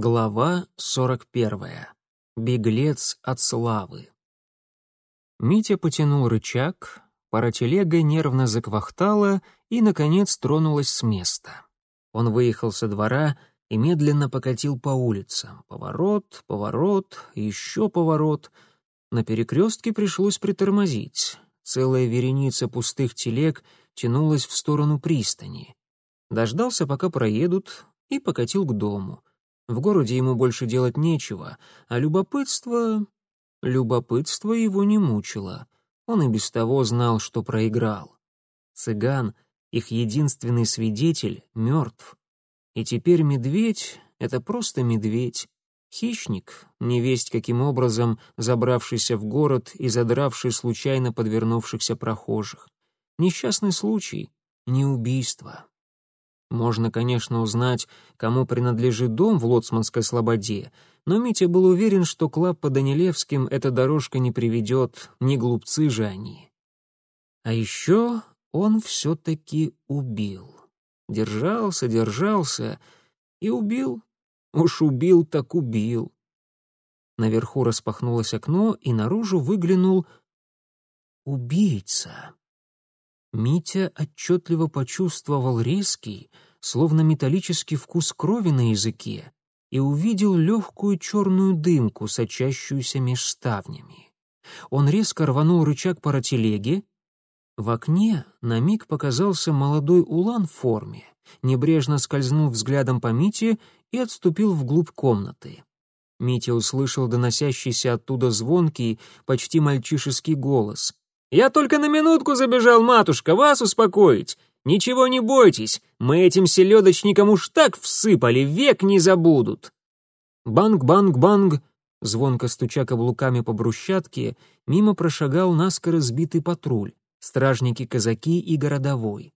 Глава 41. Беглец от славы. Митя потянул рычаг, паротелега нервно заквахтала и, наконец, тронулась с места. Он выехал со двора и медленно покатил по улицам. Поворот, поворот, еще поворот. На перекрестке пришлось притормозить. Целая вереница пустых телег тянулась в сторону пристани. Дождался, пока проедут, и покатил к дому — в городе ему больше делать нечего, а любопытство... Любопытство его не мучило. Он и без того знал, что проиграл. Цыган, их единственный свидетель, мертв. И теперь медведь — это просто медведь. Хищник, невесть каким образом забравшийся в город и задравший случайно подвернувшихся прохожих. Несчастный случай, не убийство. Можно, конечно, узнать, кому принадлежит дом в Лоцманской слободе, но Митя был уверен, что к Лаппо Данилевским эта дорожка не приведет, не глупцы же они. А еще он все-таки убил. Держался, держался и убил. Уж убил, так убил. Наверху распахнулось окно, и наружу выглянул убийца. Митя отчетливо почувствовал резкий, словно металлический вкус крови на языке и увидел легкую черную дымку, сочащуюся меж ставнями. Он резко рванул рычаг паротелеги. В окне на миг показался молодой улан в форме, небрежно скользнул взглядом по Мите и отступил вглубь комнаты. Митя услышал доносящийся оттуда звонкий, почти мальчишеский голос. «Я только на минутку забежал, матушка, вас успокоить. Ничего не бойтесь, мы этим селедочникам уж так всыпали, век не забудут». Банг-банг-банг, звонко стуча каблуками по брусчатке, мимо прошагал наскоро сбитый патруль, стражники-казаки и городовой.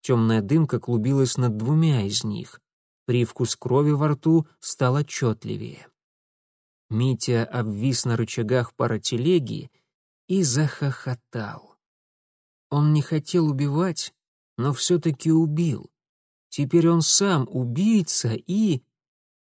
Темная дымка клубилась над двумя из них. Привкус крови во рту стал отчетливее. Митя обвис на рычагах паротелеги и захохотал. Он не хотел убивать, но все-таки убил. Теперь он сам убийца и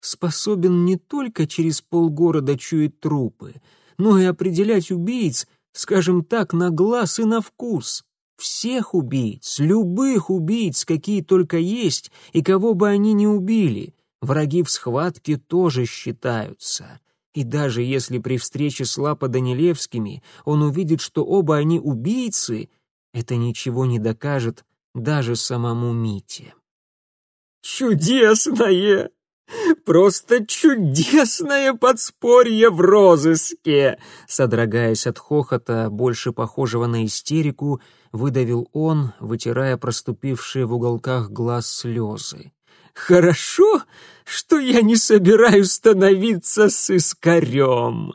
способен не только через полгорода чуять трупы, но и определять убийц, скажем так, на глаз и на вкус. Всех убийц, любых убийц, какие только есть, и кого бы они ни убили. Враги в схватке тоже считаются. И даже если при встрече с Лапо Данилевскими он увидит, что оба они убийцы, это ничего не докажет даже самому Мите. «Чудесное! Просто чудесное подспорье в розыске!» Содрогаясь от хохота, больше похожего на истерику, выдавил он, вытирая проступившие в уголках глаз слезы. Хорошо, что я не собираюсь становиться сыскарем.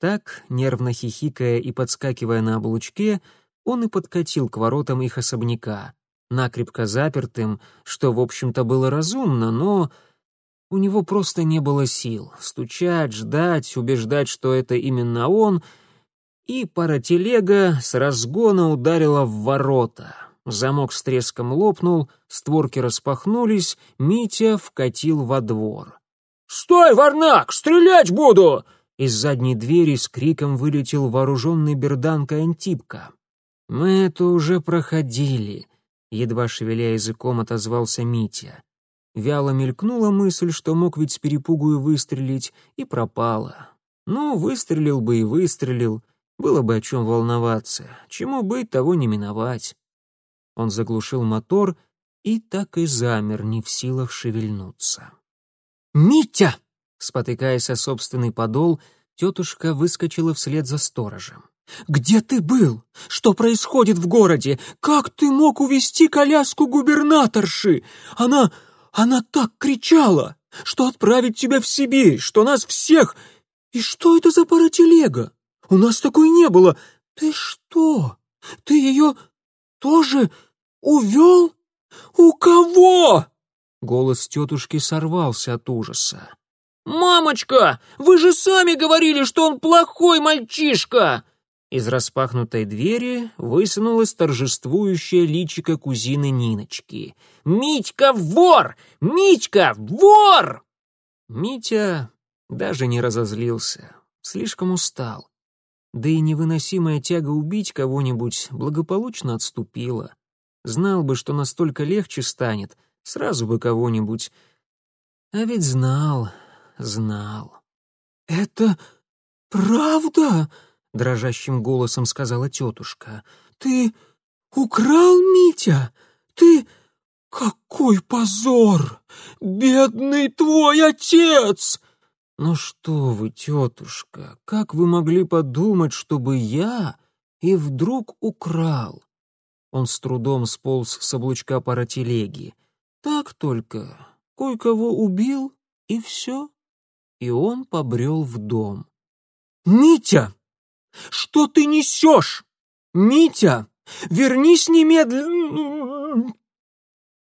Так, нервно хихикая и подскакивая на облучке, он и подкатил к воротам их особняка, накрепко запертым, что, в общем-то, было разумно, но у него просто не было сил стучать, ждать, убеждать, что это именно он, и пара телега с разгона ударила в ворота. Замок с треском лопнул, створки распахнулись, Митя вкатил во двор. «Стой, Варнак, стрелять буду!» Из задней двери с криком вылетел вооруженный берданка Антипка. «Мы это уже проходили», — едва шевеля языком отозвался Митя. Вяло мелькнула мысль, что мог ведь с перепугу и выстрелить, и пропала. Ну, выстрелил бы и выстрелил, было бы о чем волноваться. Чему быть, того не миновать. Он заглушил мотор и так и замер, не в силах шевельнуться. «Митя!» Спотыкаясь о собственный подол, тетушка выскочила вслед за сторожем. «Где ты был? Что происходит в городе? Как ты мог увести коляску губернаторши? Она... она так кричала, что отправить тебя в Сибирь, что нас всех... И что это за пара телега? У нас такой не было. Ты что? Ты ее тоже увел? У кого?» Голос тетушки сорвался от ужаса. «Мамочка, вы же сами говорили, что он плохой мальчишка!» Из распахнутой двери высунулась торжествующая личико кузины Ниночки. «Митька вор! Митька вор!» Митя даже не разозлился, слишком устал. Да и невыносимая тяга убить кого-нибудь благополучно отступила. Знал бы, что настолько легче станет, сразу бы кого-нибудь. А ведь знал, знал. «Это правда?» — дрожащим голосом сказала тетушка. «Ты украл Митя? Ты... Какой позор! Бедный твой отец!» «Ну что вы, тетушка, как вы могли подумать, чтобы я и вдруг украл?» Он с трудом сполз с облучка паротелеги. «Так только, кое-кого убил, и все». И он побрел в дом. «Митя! Что ты несешь? Митя! Вернись немедленно!»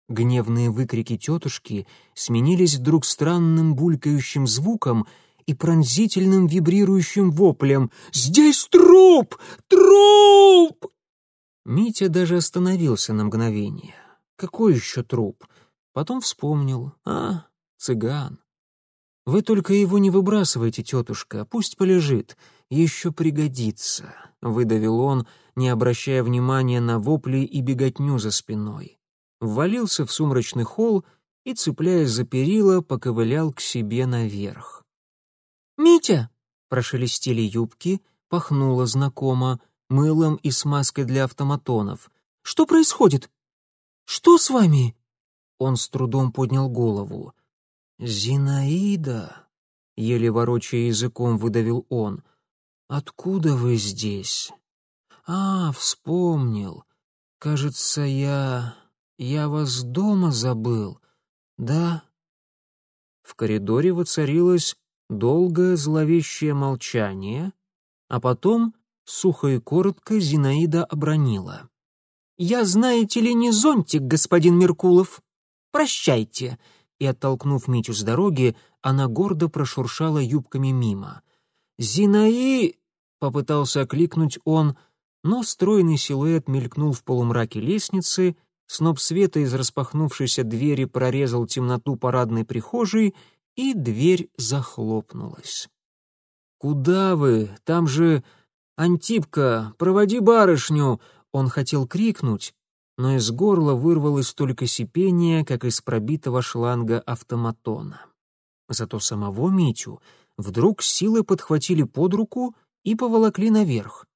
Гневные выкрики тетушки сменились вдруг странным булькающим звуком и пронзительным вибрирующим воплем «Здесь труп! Труп!» Митя даже остановился на мгновение. Какой еще труп? Потом вспомнил. А, цыган. Вы только его не выбрасывайте, тетушка, пусть полежит, еще пригодится, выдавил он, не обращая внимания на вопли и беготню за спиной. Ввалился в сумрачный холл и, цепляясь за перила, поковылял к себе наверх. «Митя!» — прошелестели юбки, пахнуло знакомо, мылом и смазкой для автоматонов. «Что происходит? Что с вами?» Он с трудом поднял голову. «Зинаида!» — еле ворочая языком выдавил он. «Откуда вы здесь?» «А, вспомнил. Кажется, я... я вас дома забыл, да?» В коридоре воцарилось долгое зловещее молчание, а потом сухо и коротко Зинаида обронила. «Я, знаете ли, не зонтик, господин Меркулов. Прощайте!» И, оттолкнув Митю с дороги, она гордо прошуршала юбками мимо. «Зинаи!» — попытался окликнуть он, но стройный силуэт мелькнул в полумраке лестницы, сноп света из распахнувшейся двери прорезал темноту парадной прихожей, и дверь захлопнулась. «Куда вы? Там же...» «Антипка, проводи барышню!» Он хотел крикнуть, но из горла вырвалось только сипение, как из пробитого шланга автоматона. Зато самого Митю вдруг силы подхватили под руку и поволокли наверх.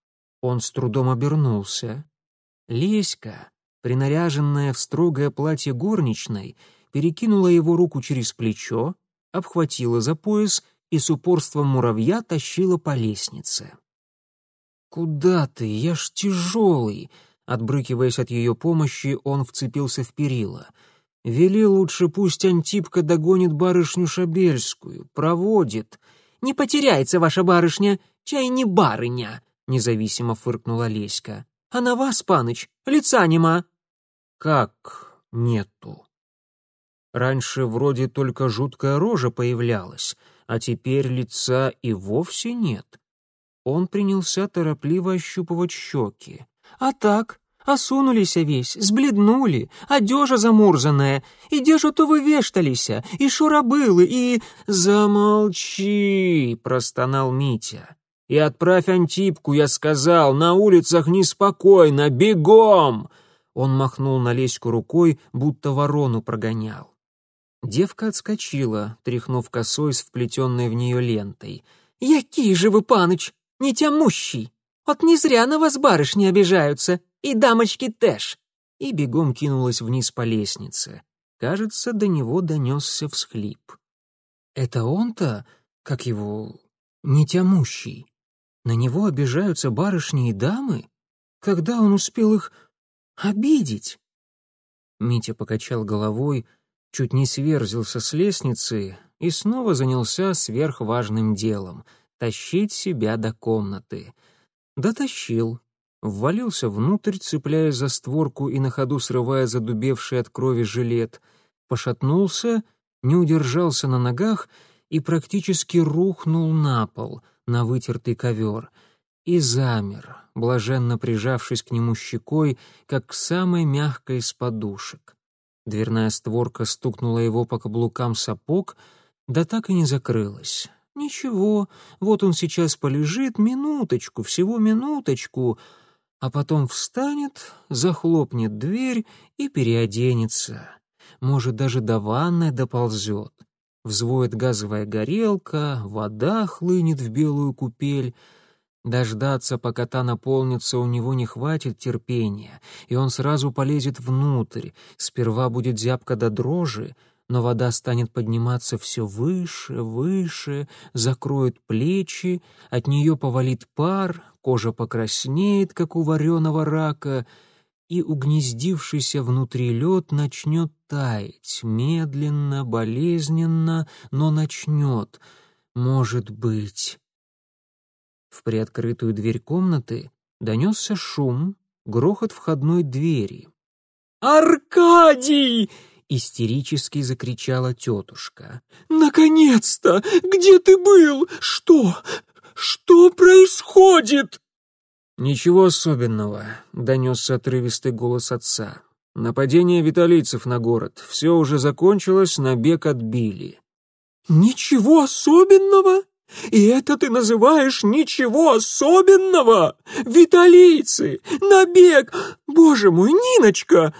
Он с трудом обернулся. Леська, принаряженная в строгое платье горничной, перекинула его руку через плечо, обхватила за пояс и с упорством муравья тащила по лестнице. «Куда ты? Я ж тяжелый!» Отбрыкиваясь от ее помощи, он вцепился в перила. «Вели лучше пусть Антипка догонит барышню Шабельскую, проводит». «Не потеряется ваша барышня, чай не барыня», — независимо фыркнула Леська. «А на вас, паныч, лица нема». «Как нету?» Раньше вроде только жуткая рожа появлялась, а теперь лица и вовсе нет. Он принялся торопливо ощупывать щеки. «А так, осунулись весь, сбледнули, одежа замурзанная, и где то вешталися, и шурабылы, и...» «Замолчи!» — простонал Митя. «И отправь Антипку, я сказал, на улицах неспокойно, бегом!» Он махнул на Леську рукой, будто ворону прогонял. Девка отскочила, тряхнув косой с вплетенной в нее лентой. «Який же вы, паныч! не тямущий. Вот не зря на вас барышни обижаются, и дамочки тэш!» И бегом кинулась вниз по лестнице. Кажется, до него донесся всхлип. «Это он-то, как его, не тямущий? На него обижаются барышни и дамы? Когда он успел их обидеть?» Митя покачал головой, чуть не сверзился с лестницы и снова занялся сверхважным делом — тащить себя до комнаты. Дотащил. Ввалился внутрь, цепляясь за створку и на ходу срывая задубевший от крови жилет. Пошатнулся, не удержался на ногах и практически рухнул на пол, на вытертый ковер. И замер, блаженно прижавшись к нему щекой, как к самой мягкой из подушек. Дверная створка стукнула его по каблукам сапог, да так и не закрылась. Ничего, вот он сейчас полежит минуточку, всего минуточку, а потом встанет, захлопнет дверь и переоденется. Может, даже до ванной доползет. Взвоет газовая горелка, вода хлынет в белую купель. Дождаться, пока та наполнится, у него не хватит терпения, и он сразу полезет внутрь. Сперва будет зябко до дрожи, но вода станет подниматься все выше, выше, закроет плечи, от нее повалит пар, кожа покраснеет, как у вареного рака, и угнездившийся внутри лед начнет таять, медленно, болезненно, но начнет, может быть. В приоткрытую дверь комнаты донесся шум, грохот входной двери. «Аркадий!» Истерически закричала тетушка. «Наконец-то! Где ты был? Что? Что происходит?» «Ничего особенного», — донесся отрывистый голос отца. «Нападение виталийцев на город. Все уже закончилось, набег отбили». «Ничего особенного? И это ты называешь ничего особенного? Виталийцы! Набег! Боже мой, Ниночка!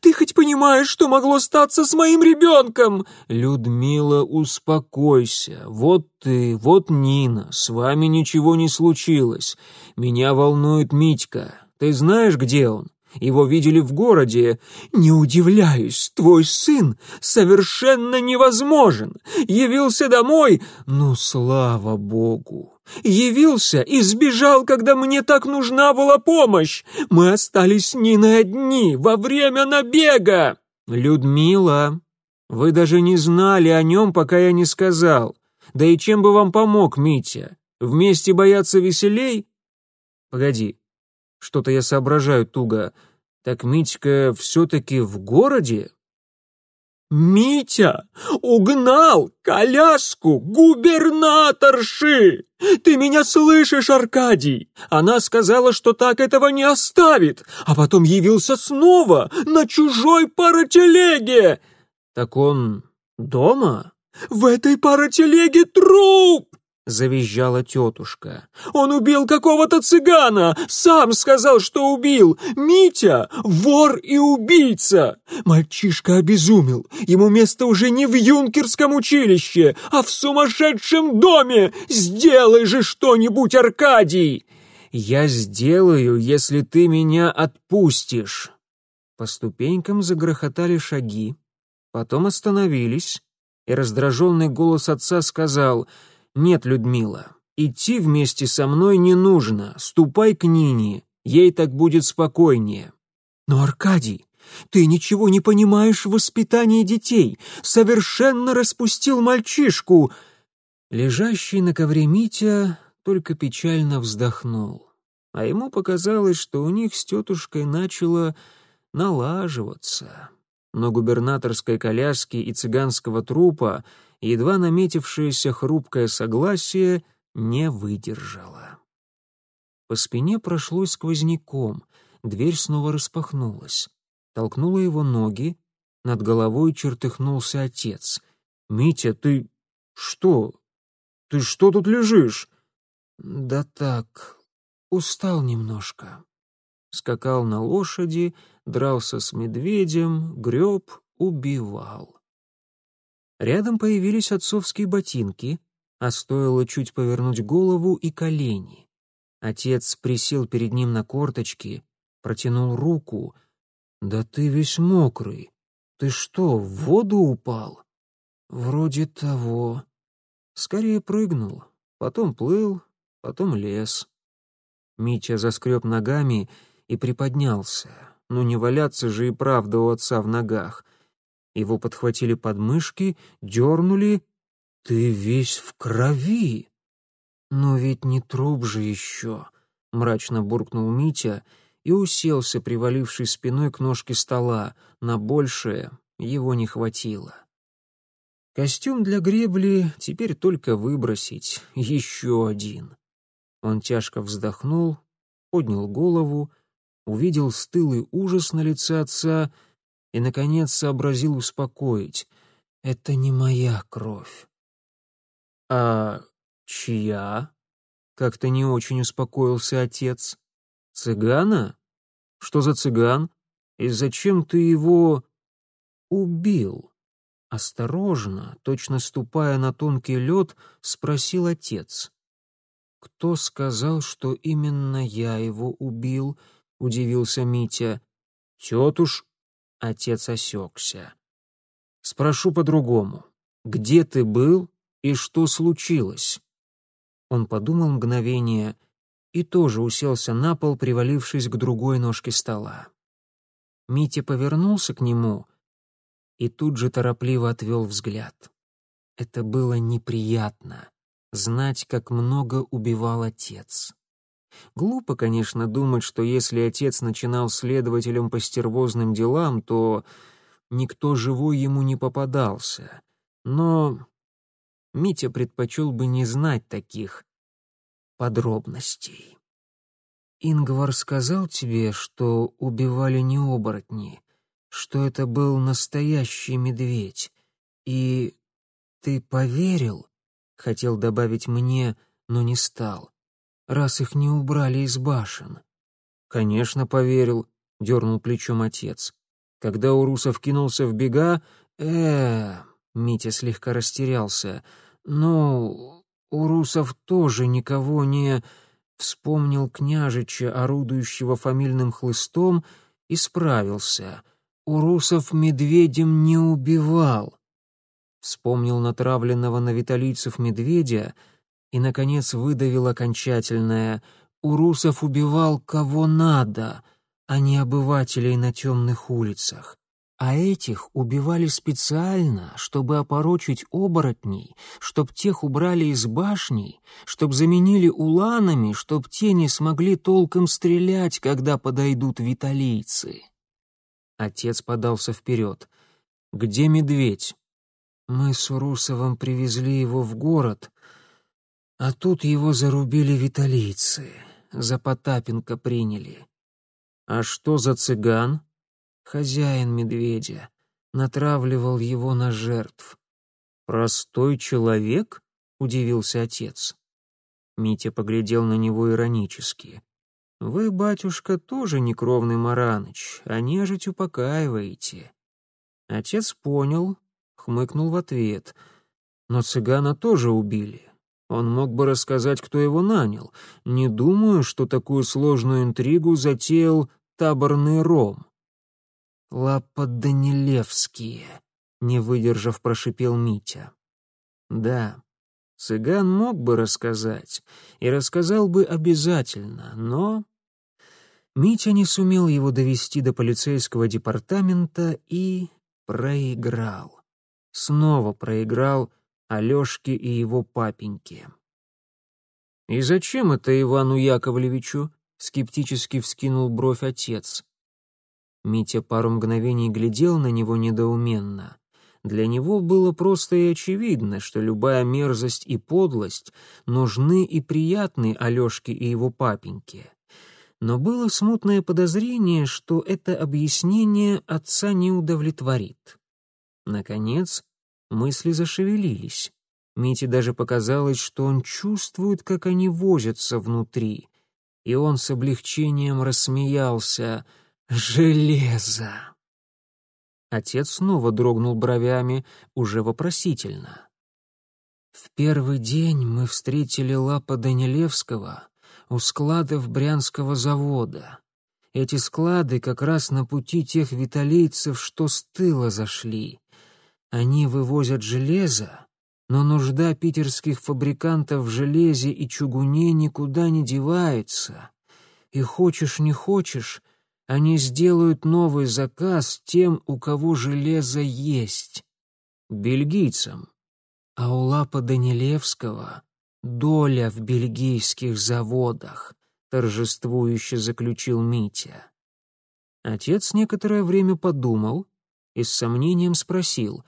Ты хоть понимаешь, что могло статься с моим ребенком?» «Людмила, успокойся. Вот ты, вот Нина. С вами ничего не случилось. Меня волнует Митька. Ты знаешь, где он? Его видели в городе. Не удивляюсь, твой сын совершенно невозможен. Явился домой, ну, слава богу. Явился и сбежал, когда мне так нужна была помощь. Мы остались с Ниной одни во время набега. Людмила, вы даже не знали о нем, пока я не сказал. Да и чем бы вам помог Митя? Вместе бояться веселей? Погоди, что-то я соображаю туго. Так Митька все-таки в городе? «Митя угнал коляску губернаторши! Ты меня слышишь, Аркадий? Она сказала, что так этого не оставит, а потом явился снова на чужой паротелеге!» «Так он дома?» «В этой паротелеге труп!» — завизжала тетушка. «Он убил какого-то цыгана! Сам сказал, что убил! Митя — вор и убийца! Мальчишка обезумел! Ему место уже не в юнкерском училище, а в сумасшедшем доме! Сделай же что-нибудь, Аркадий!» «Я сделаю, если ты меня отпустишь!» По ступенькам загрохотали шаги, потом остановились, и раздраженный голос отца сказал — «Нет, Людмила, идти вместе со мной не нужно. Ступай к Нине, ей так будет спокойнее». «Но, Аркадий, ты ничего не понимаешь в воспитании детей. Совершенно распустил мальчишку». Лежащий на ковре Митя только печально вздохнул. А ему показалось, что у них с тетушкой начало налаживаться. Но губернаторской коляски и цыганского трупа едва наметившееся хрупкое согласие не выдержало. По спине прошло сквозняком, дверь снова распахнулась. Толкнула его ноги, над головой чертыхнулся отец. «Митя, ты что? Ты что тут лежишь?» «Да так, устал немножко». Скакал на лошади, дрался с медведем, греб, убивал. Рядом появились отцовские ботинки, а стоило чуть повернуть голову и колени. Отец присел перед ним на корточки, протянул руку. «Да ты весь мокрый. Ты что, в воду упал?» «Вроде того». Скорее прыгнул, потом плыл, потом лез. Митя заскреб ногами и приподнялся. Ну не валяться же и правда у отца в ногах — его подхватили подмышки, дернули. «Ты весь в крови!» «Но ведь не труп же еще!» — мрачно буркнул Митя и уселся, приваливший спиной к ножке стола. На большее его не хватило. Костюм для гребли теперь только выбросить. Еще один. Он тяжко вздохнул, поднял голову, увидел стылый ужас на лице отца — и, наконец, сообразил успокоить. «Это не моя кровь. А чья? Как-то не очень успокоился отец. Цыгана? Что за цыган? И зачем ты его убил? Осторожно, точно ступая на тонкий лед, спросил отец. «Кто сказал, что именно я его убил?» — удивился Митя. «Тетуш...» — отец осекся. «Спрошу по-другому. Где ты был и что случилось?» Он подумал мгновение и тоже уселся на пол, привалившись к другой ножке стола. Митя повернулся к нему и тут же торопливо отвел взгляд. Это было неприятно — знать, как много убивал отец. Глупо, конечно, думать, что если отец начинал следователем по стервозным делам, то никто живой ему не попадался. Но Митя предпочел бы не знать таких подробностей. «Ингвар сказал тебе, что убивали не оборотни, что это был настоящий медведь, и ты поверил?» — хотел добавить мне, но не стал. «Раз их не убрали из башен». «Конечно, поверил», — дернул плечом отец. Когда Урусов кинулся в бега, э, Митя слегка растерялся. «Ну, Урусов тоже никого не...» Вспомнил княжича, орудующего фамильным хлыстом, и справился. Урусов медведем не убивал. Вспомнил натравленного на виталийцев медведя и, наконец, выдавил окончательное «Урусов убивал кого надо», а не обывателей на темных улицах. А этих убивали специально, чтобы опорочить оборотней, чтоб тех убрали из башни, чтоб заменили уланами, чтоб те не смогли толком стрелять, когда подойдут виталийцы. Отец подался вперед. «Где медведь?» «Мы с Урусовым привезли его в город, а тут его зарубили виталийцы, за Потапенко приняли». «А что за цыган?» Хозяин медведя натравливал его на жертв. «Простой человек?» — удивился отец. Митя поглядел на него иронически. «Вы, батюшка, тоже не кровный Мараныч, а нежить упокаиваете». Отец понял, хмыкнул в ответ. «Но цыгана тоже убили. Он мог бы рассказать, кто его нанял. Не думаю, что такую сложную интригу затеял таборный ром». «Лаподанилевские», — не выдержав, прошипел Митя. «Да, цыган мог бы рассказать, и рассказал бы обязательно, но...» Митя не сумел его довести до полицейского департамента и проиграл. Снова проиграл Алешке и его папеньке. «И зачем это Ивану Яковлевичу?» — скептически вскинул бровь отец. Митя пару мгновений глядел на него недоуменно. Для него было просто и очевидно, что любая мерзость и подлость нужны и приятны Алешке и его папеньке. Но было смутное подозрение, что это объяснение отца не удовлетворит. Наконец, мысли зашевелились. Мите даже показалось, что он чувствует, как они возятся внутри. И он с облегчением рассмеялся — «Железо!» Отец снова дрогнул бровями, уже вопросительно. «В первый день мы встретили Лапа Данилевского у складов Брянского завода. Эти склады как раз на пути тех виталийцев, что с тыла зашли. Они вывозят железо, но нужда питерских фабрикантов в железе и чугуне никуда не девается. И хочешь не хочешь — они сделают новый заказ тем, у кого железо есть. Бельгийцам. А у Лапа Данилевского доля в бельгийских заводах, торжествующе заключил Митя. Отец некоторое время подумал и с сомнением спросил,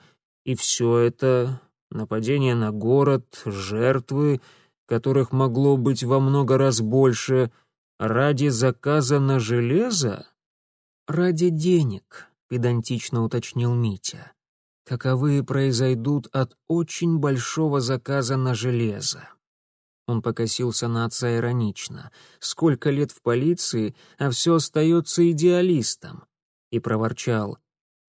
и все это нападение на город, жертвы, которых могло быть во много раз больше — Ради заказа на железо? Ради денег, педантично уточнил Митя. каковые произойдут от очень большого заказа на железо. Он покосился на отца иронично. Сколько лет в полиции, а все остается идеалистом. И проворчал.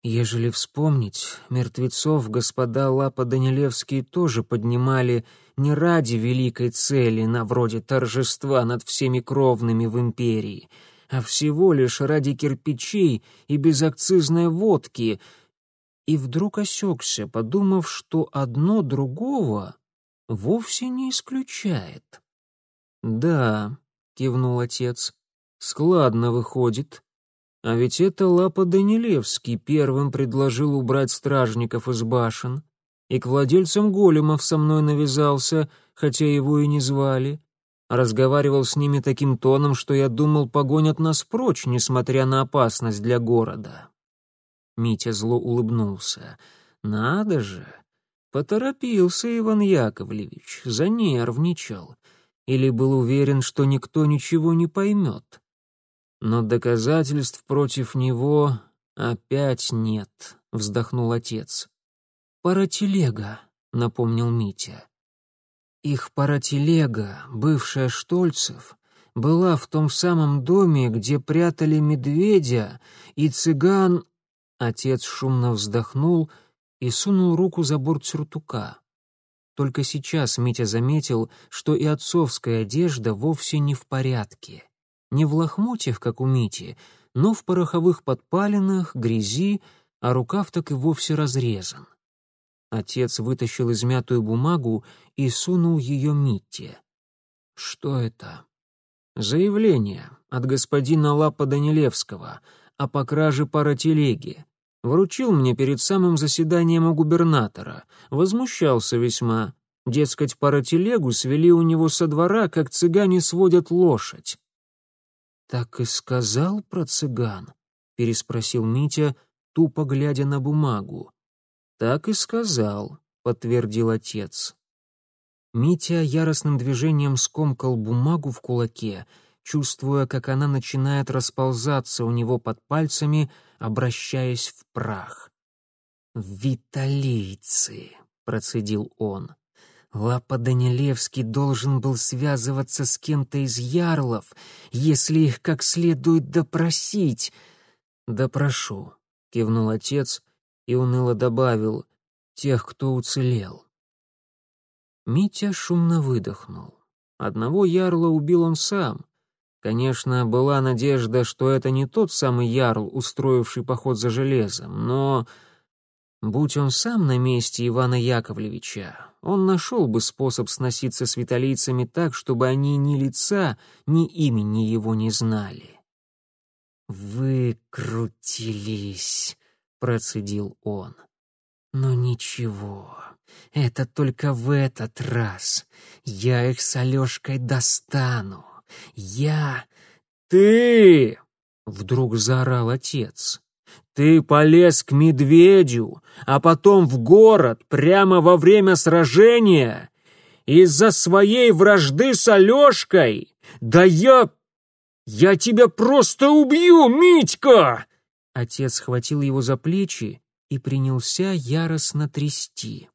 Ежели вспомнить, мертвецов господа Лапа-Данилевские тоже поднимали не ради великой цели, на вроде торжества над всеми кровными в империи, а всего лишь ради кирпичей и безакцизной водки, и вдруг осекся, подумав, что одно другого вовсе не исключает. «Да», — кивнул отец, — «складно выходит. А ведь это Лапа Данилевский первым предложил убрать стражников из башен, и к владельцам големов со мной навязался, хотя его и не звали. Разговаривал с ними таким тоном, что я думал, погонят нас прочь, несмотря на опасность для города». Митя зло улыбнулся. «Надо же! Поторопился Иван Яковлевич, занервничал. Или был уверен, что никто ничего не поймет. Но доказательств против него опять нет, вздохнул отец. «Парателега», — напомнил Митя. Их парателега, бывшая Штольцев, была в том самом доме, где прятали медведя, и цыган... Отец шумно вздохнул и сунул руку за борт сюртука. Только сейчас Митя заметил, что и отцовская одежда вовсе не в порядке. Не в лохмотьях, как у Мити, но в пороховых подпалинах, грязи, а рукав так и вовсе разрезан. Отец вытащил измятую бумагу и сунул ее Митте. «Что это?» «Заявление от господина Лапа Данилевского о покраже паротелеги. Вручил мне перед самым заседанием у губернатора. Возмущался весьма. Дескать, паротелегу свели у него со двора, как цыгане сводят лошадь. «Так и сказал про цыган?» — переспросил Митя, тупо глядя на бумагу. «Так и сказал», — подтвердил отец. Митя яростным движением скомкал бумагу в кулаке, чувствуя, как она начинает расползаться у него под пальцами, обращаясь в прах. «Виталийцы», — процедил он. «Лапа Данилевский должен был связываться с кем-то из ярлов, если их как следует допросить». «Допрошу», — кивнул отец и уныло добавил, «тех, кто уцелел». Митя шумно выдохнул. Одного ярла убил он сам, Конечно, была надежда, что это не тот самый ярл, устроивший поход за железом, но... Будь он сам на месте Ивана Яковлевича, он нашел бы способ сноситься с виталийцами так, чтобы они ни лица, ни имени его не знали. «Выкрутились», — процедил он. «Но ничего, это только в этот раз. Я их с Алешкой достану. «Я... ты...» — вдруг заорал отец. «Ты полез к медведю, а потом в город прямо во время сражения? Из-за своей вражды с Алешкой? Да я... я тебя просто убью, Митька!» Отец схватил его за плечи и принялся яростно трясти.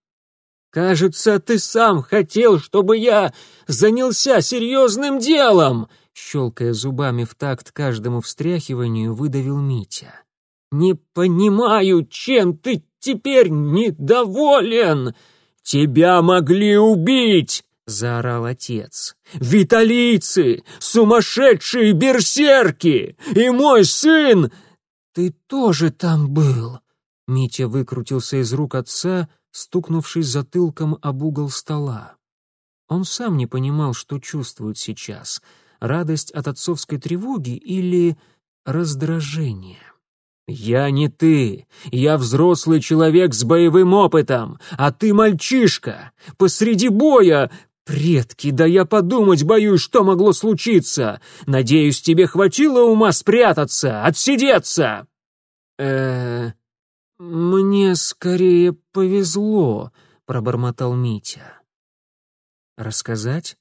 «Кажется, ты сам хотел, чтобы я занялся серьезным делом!» Щелкая зубами в такт каждому встряхиванию, выдавил Митя. «Не понимаю, чем ты теперь недоволен? Тебя могли убить!» — заорал отец. «Виталийцы! Сумасшедшие берсерки! И мой сын!» «Ты тоже там был!» Митя выкрутился из рук отца, стукнувшись затылком об угол стола. Он сам не понимал, что чувствует сейчас — радость от отцовской тревоги или раздражение. «Я не ты. Я взрослый человек с боевым опытом, а ты мальчишка. Посреди боя... Предки, да я подумать боюсь, что могло случиться. Надеюсь, тебе хватило ума спрятаться, отсидеться?» «Э-э...» «Мне скорее повезло», — пробормотал Митя. «Рассказать?»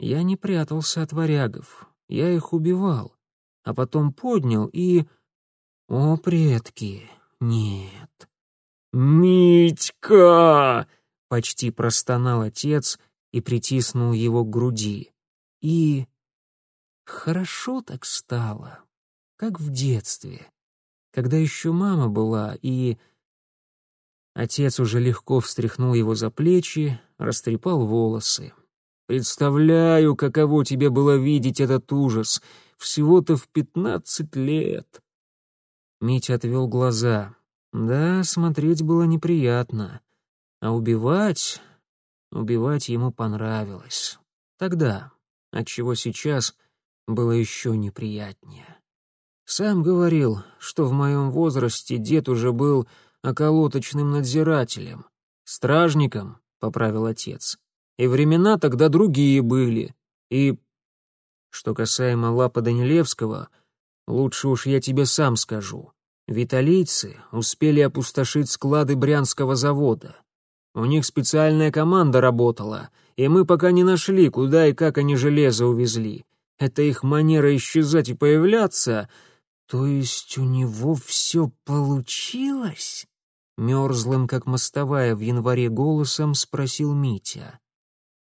Я не прятался от варягов, я их убивал, а потом поднял и... О, предки, нет. «Митька!» — почти простонал отец и притиснул его к груди. И хорошо так стало, как в детстве, когда еще мама была, и... Отец уже легко встряхнул его за плечи, растрепал волосы. «Представляю, каково тебе было видеть этот ужас, всего-то в пятнадцать лет». Митя отвел глаза. Да, смотреть было неприятно. А убивать... Убивать ему понравилось. Тогда, отчего сейчас было еще неприятнее. Сам говорил, что в моем возрасте дед уже был околоточным надзирателем. «Стражником», — поправил отец. «И времена тогда другие были. И...» Что касаемо Лапа Данилевского, лучше уж я тебе сам скажу. Виталийцы успели опустошить склады Брянского завода. У них специальная команда работала, и мы пока не нашли, куда и как они железо увезли. Это их манера исчезать и появляться. То есть у него все получилось? Мерзлым, как мостовая в январе голосом спросил Митя.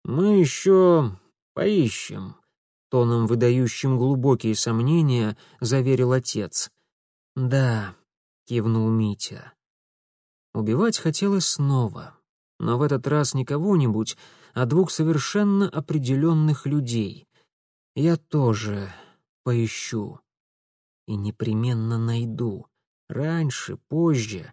«Мы еще поищем», — тоном, выдающим глубокие сомнения, заверил отец. «Да», — кивнул Митя. Убивать хотелось снова, но в этот раз не кого-нибудь, а двух совершенно определенных людей. Я тоже поищу и непременно найду. Раньше, позже,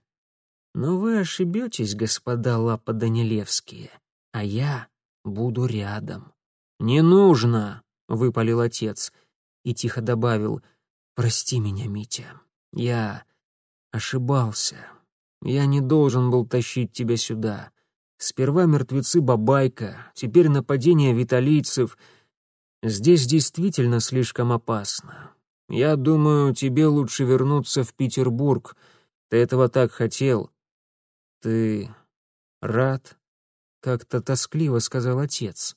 но вы ошибетесь, господа Лапа Данилевские, а я буду рядом. «Не нужно!» — выпалил отец и тихо добавил «Прости меня, Митя, я ошибался. Я не должен был тащить тебя сюда. Сперва мертвецы Бабайка, теперь нападение виталийцев. Здесь действительно слишком опасно. Я думаю, тебе лучше вернуться в Петербург. Ты этого так хотел. «Ты рад?» — как-то тоскливо сказал отец.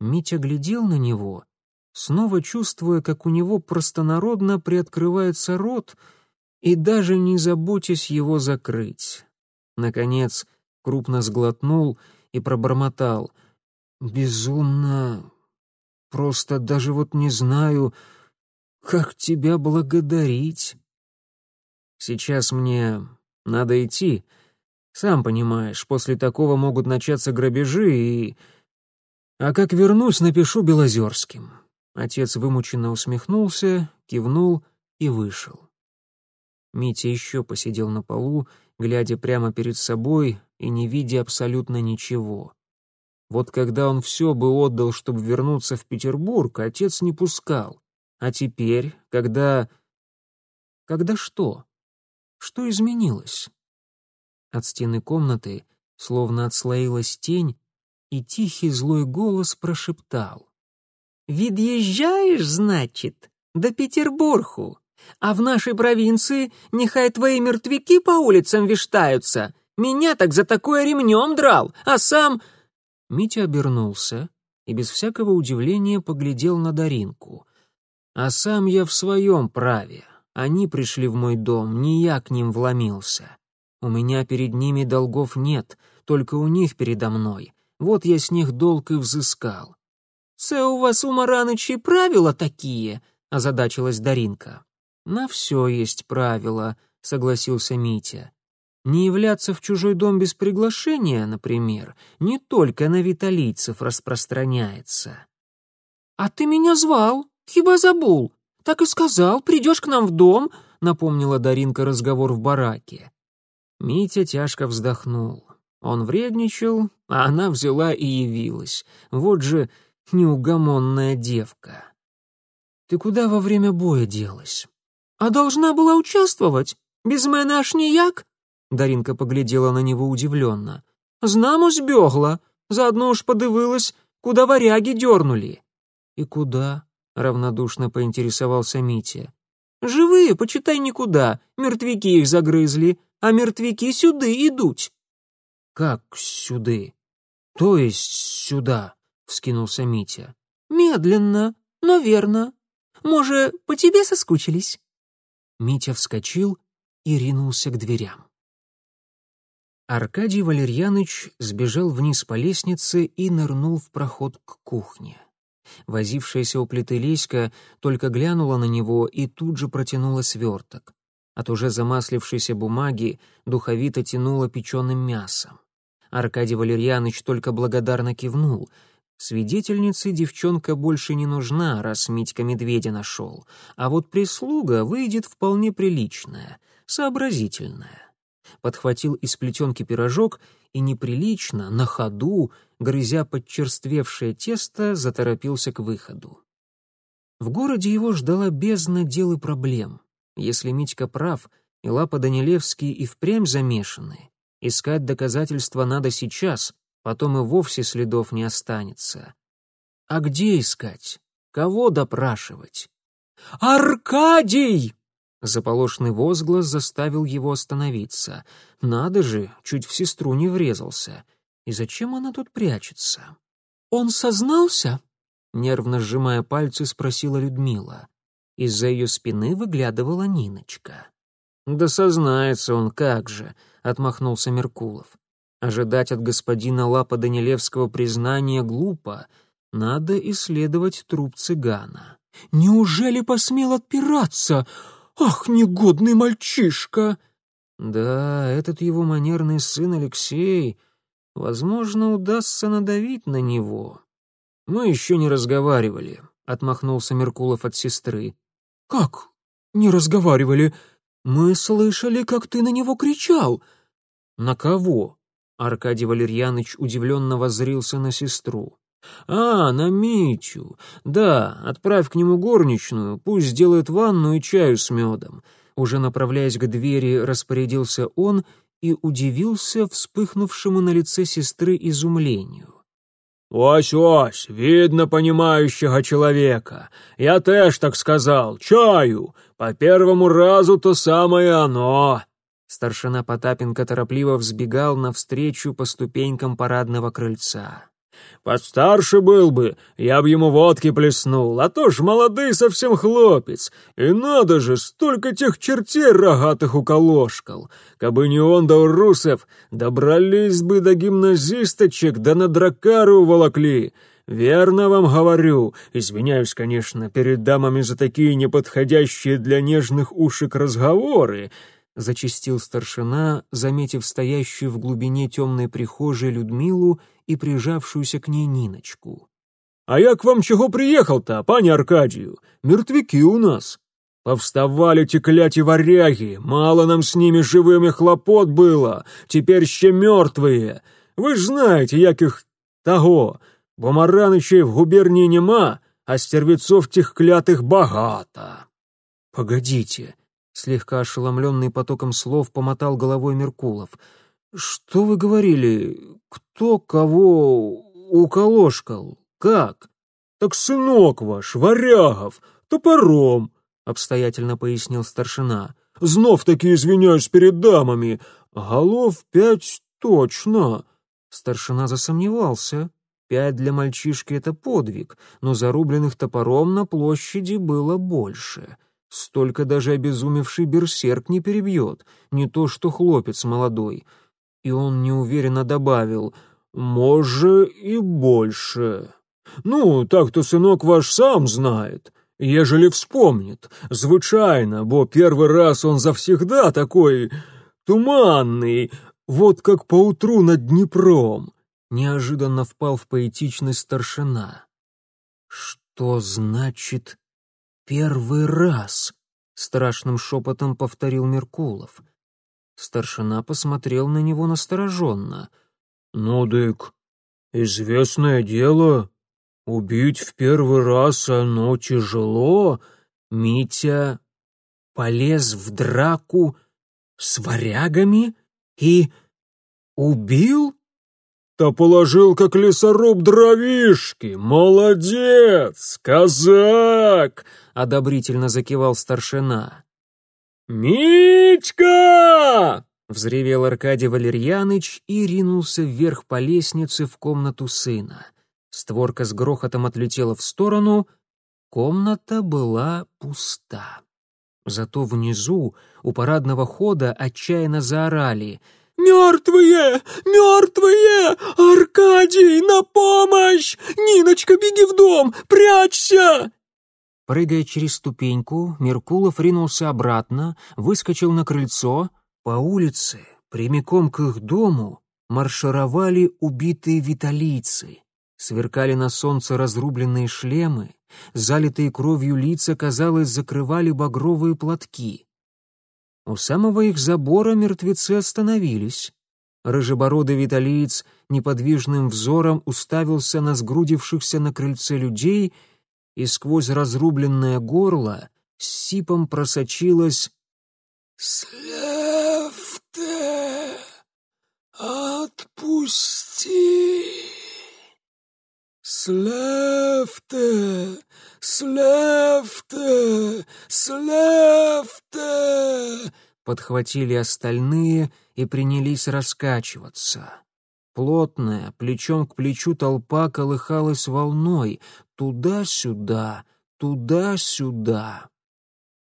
Митя глядел на него, снова чувствуя, как у него простонародно приоткрывается рот, и даже не заботясь его закрыть. Наконец, крупно сглотнул и пробормотал. «Безумно... Просто даже вот не знаю, как тебя благодарить. Сейчас мне надо идти. Сам понимаешь, после такого могут начаться грабежи и... А как вернусь, напишу Белозерским». Отец вымученно усмехнулся, кивнул и вышел. Митя еще посидел на полу, глядя прямо перед собой и не видя абсолютно ничего. Вот когда он все бы отдал, чтобы вернуться в Петербург, отец не пускал. А теперь, когда... Когда что? Что изменилось? От стены комнаты словно отслоилась тень, и тихий злой голос прошептал. «Видъезжаешь, значит, до Петербургу, а в нашей провинции нехай твои мертвяки по улицам виштаются. Меня так за такое ремнем драл, а сам...» Митя обернулся и без всякого удивления поглядел на Даринку. «А сам я в своем праве. Они пришли в мой дом, не я к ним вломился. У меня перед ними долгов нет, только у них передо мной. Вот я с них долг и взыскал». «Це у вас у Маранычей правила такие?» — озадачилась Даринка. «На все есть правила», — согласился Митя. «Не являться в чужой дом без приглашения, например, не только на виталийцев распространяется». «А ты меня звал, хиба забыл?» «Так и сказал, придешь к нам в дом», — напомнила Даринка разговор в бараке. Митя тяжко вздохнул. Он вредничал, а она взяла и явилась. Вот же неугомонная девка. «Ты куда во время боя делась?» «А должна была участвовать? Без мене аж ніяк?» Даринка поглядела на него удивленно. «Знамо збегла, заодно уж подивилась, куда варяги дернули». «И куда?» равнодушно поинтересовался Митя. «Живые, почитай, никуда. Мертвяки их загрызли, а мертвяки сюды идут». «Как сюды? То есть сюда?» — вскинулся Митя. «Медленно, но верно. Может, по тебе соскучились?» Митя вскочил и ринулся к дверям. Аркадий Валерьяныч сбежал вниз по лестнице и нырнул в проход к кухне. Возившаяся у плиты Леська только глянула на него и тут же протянула сверток. От уже замаслившейся бумаги духовито тянуло печеным мясом. Аркадий Валерьяныч только благодарно кивнул. Свидетельнице девчонка больше не нужна, раз Митька медведя нашел, а вот прислуга выйдет вполне приличная, сообразительная. Подхватил из плетенки пирожок и неприлично, на ходу, грызя подчерствевшее тесто, заторопился к выходу. В городе его ждала бездна дел и проблем. Если Митька прав, и Лапа Данилевский и впрямь замешаны, искать доказательства надо сейчас, потом и вовсе следов не останется. А где искать? Кого допрашивать? «Аркадий!» Заполошный возглас заставил его остановиться. Надо же, чуть в сестру не врезался. И зачем она тут прячется? «Он сознался?» Нервно сжимая пальцы, спросила Людмила. Из-за ее спины выглядывала Ниночка. «Да сознается он, как же!» — отмахнулся Меркулов. «Ожидать от господина Лапа Данилевского признания глупо. Надо исследовать труп цыгана». «Неужели посмел отпираться? Ах, негодный мальчишка!» «Да, этот его манерный сын Алексей, возможно, удастся надавить на него». «Мы еще не разговаривали», — отмахнулся Меркулов от сестры. «Как? Не разговаривали? Мы слышали, как ты на него кричал». «На кого?» Аркадий Валерьяныч удивленно воззрился на сестру. «А, на Митю. Да, отправь к нему горничную, пусть сделает ванну и чаю с медом». Уже направляясь к двери, распорядился он и удивился вспыхнувшему на лице сестры изумлению. «Ось, ось, видно понимающего человека. Я теж так сказал, чаю. По первому разу то самое оно». Старшина Потапенко торопливо взбегал навстречу по ступенькам парадного крыльца. Подстарше был бы, я б ему водки плеснул, а то ж молодый совсем хлопец. И надо же, столько тех чертей рогатых уколошкал. Кабы не он да Урусов, добрались бы до гимназисточек, да на дракару уволокли. Верно вам говорю, извиняюсь, конечно, перед дамами за такие неподходящие для нежных ушек разговоры, зачистил старшина, заметив стоящую в глубине темной прихожей Людмилу и прижавшуюся к ней Ниночку. «А я к вам чего приехал-то, пане Аркадию? Мертвяки у нас. Повставали те кляти варяги, мало нам с ними живыми хлопот было, теперь ще мертвые. Вы ж знаете, яких того, бо Мараничей в губернии нема, а стервецов тех клятых богато». «Погодите», Слегка ошеломленный потоком слов помотал головой Меркулов. «Что вы говорили? Кто кого уколошкал? Как?» «Так сынок ваш, Варягов, топором», — обстоятельно пояснил старшина. «Знов-таки извиняюсь перед дамами. Голов пять точно». Старшина засомневался. Пять для мальчишки — это подвиг, но зарубленных топором на площади было больше. Столько даже обезумевший берсерк не перебьет, не то что хлопец молодой. И он неуверенно добавил «Може и больше». «Ну, так-то сынок ваш сам знает, ежели вспомнит. Звычайно, бо первый раз он завсегда такой туманный, вот как поутру над Днепром». Неожиданно впал в поэтичность старшина. «Что значит «Первый раз!» — страшным шепотом повторил Меркулов. Старшина посмотрел на него настороженно. «Ну, дык, известное дело. Убить в первый раз оно тяжело. Митя полез в драку с варягами и убил?» «То положил, как лесоруб, дровишки! Молодец! Казак!» — одобрительно закивал старшина. «Митька!» — взревел Аркадий Валерьяныч и ринулся вверх по лестнице в комнату сына. Створка с грохотом отлетела в сторону. Комната была пуста. Зато внизу, у парадного хода, отчаянно заорали — Мертвые! Мертвые! Аркадий, на помощь! Ниночка, беги в дом! Прячься!» Прыгая через ступеньку, Меркулов ринулся обратно, выскочил на крыльцо. По улице, прямиком к их дому, маршировали убитые виталийцы. Сверкали на солнце разрубленные шлемы, залитые кровью лица, казалось, закрывали багровые платки. У самого их забора мертвецы остановились. Рыжебородый виталиец неподвижным взором уставился на сгрудившихся на крыльце людей, и сквозь разрубленное горло с сипом просочилось «Слевте, отпусти!» «Слевте! Слевте! Слевте!» Подхватили остальные и принялись раскачиваться. Плотная, плечом к плечу толпа колыхалась волной, туда-сюда, туда-сюда.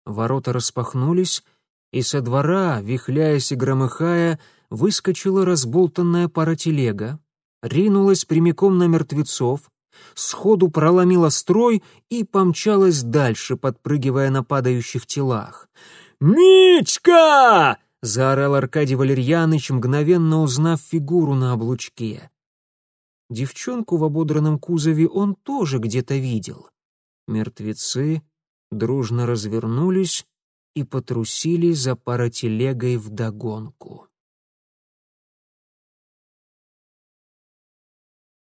Ворота распахнулись, и со двора, вихляясь и громыхая, выскочила разболтанная пара телега, ринулась прямиком на мертвецов, сходу проломила строй и помчалась дальше, подпрыгивая на падающих телах. «Мичка!» — заорал Аркадий Валерьяныч, мгновенно узнав фигуру на облучке. Девчонку в ободранном кузове он тоже где-то видел. Мертвецы дружно развернулись и потрусили за паротелегой вдогонку.